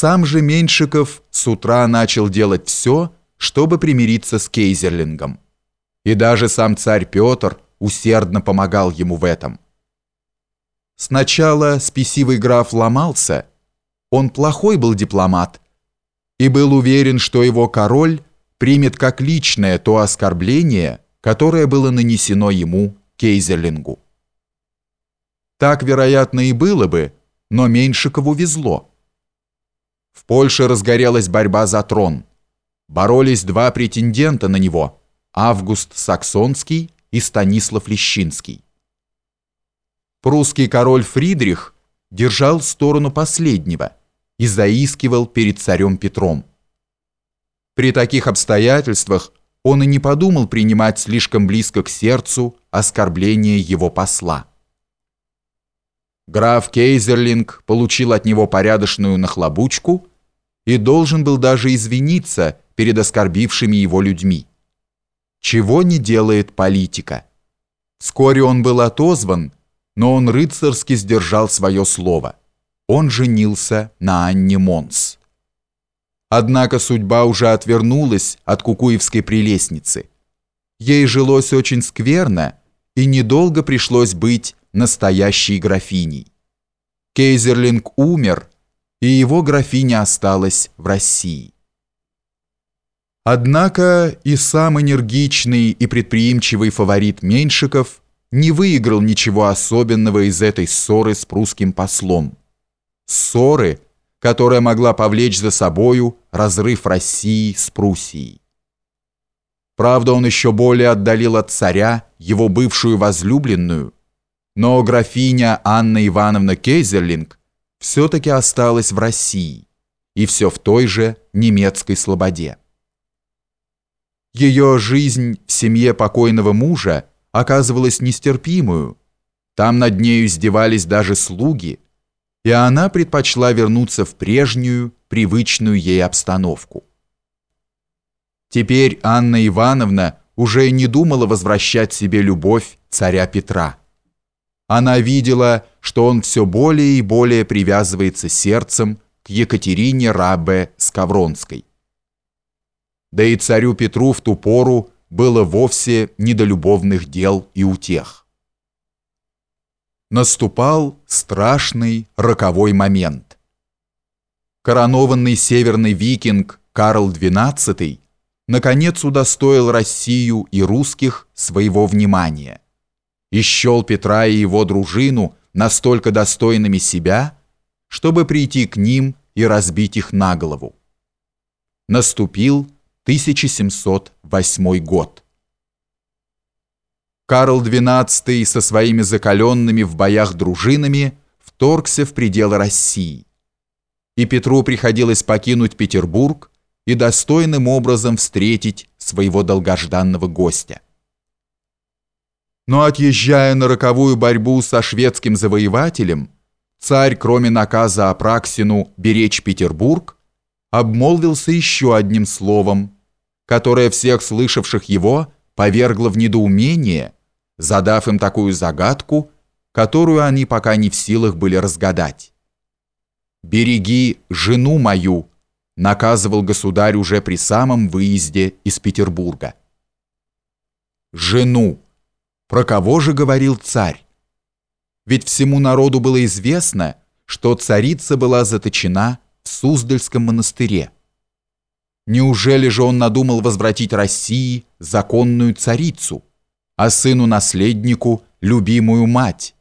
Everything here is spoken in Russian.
Сам же Меньшиков с утра начал делать все, чтобы примириться с Кейзерлингом. И даже сам царь Петр усердно помогал ему в этом. Сначала спесивый граф ломался, он плохой был дипломат, и был уверен, что его король примет как личное то оскорбление, которое было нанесено ему, Кейзерлингу. Так, вероятно, и было бы, но Меньшикову везло. В Польше разгорелась борьба за трон. Боролись два претендента на него – Август Саксонский и Станислав Лещинский. Прусский король Фридрих держал сторону последнего и заискивал перед царем Петром. При таких обстоятельствах он и не подумал принимать слишком близко к сердцу оскорбление его посла. Граф Кейзерлинг получил от него порядочную нахлобучку и должен был даже извиниться перед оскорбившими его людьми. Чего не делает политика. Вскоре он был отозван, но он рыцарски сдержал свое слово. Он женился на Анне Монс. Однако судьба уже отвернулась от кукуевской прелестницы. Ей жилось очень скверно, и недолго пришлось быть настоящей графиней. Кейзерлинг умер, и его графиня осталась в России. Однако и сам энергичный и предприимчивый фаворит Меньшиков не выиграл ничего особенного из этой ссоры с прусским послом. Ссоры, которая могла повлечь за собою разрыв России с Пруссией. Правда, он еще более отдалил от царя его бывшую возлюбленную, но графиня Анна Ивановна Кейзерлинг все-таки осталась в России, и все в той же немецкой слободе. Ее жизнь в семье покойного мужа оказывалась нестерпимую, там над нею издевались даже слуги, и она предпочла вернуться в прежнюю, привычную ей обстановку. Теперь Анна Ивановна уже не думала возвращать себе любовь царя Петра. Она видела, что он все более и более привязывается сердцем к Екатерине Рабе Скавронской. Да и царю Петру в ту пору было вовсе не до любовных дел и утех наступал страшный роковой момент. Коронованный северный викинг Карл XII наконец удостоил Россию и русских своего внимания и счел Петра и его дружину настолько достойными себя, чтобы прийти к ним и разбить их на голову. Наступил 1708 год. Карл XII со своими закаленными в боях дружинами вторгся в пределы России. И Петру приходилось покинуть Петербург и достойным образом встретить своего долгожданного гостя. Но отъезжая на роковую борьбу со шведским завоевателем, царь, кроме наказа Апраксину беречь Петербург, обмолвился еще одним словом, которое всех слышавших его повергло в недоумение – задав им такую загадку, которую они пока не в силах были разгадать. «Береги жену мою», наказывал государь уже при самом выезде из Петербурга. «Жену! Про кого же говорил царь? Ведь всему народу было известно, что царица была заточена в Суздальском монастыре. Неужели же он надумал возвратить России законную царицу?» а сыну-наследнику любимую мать.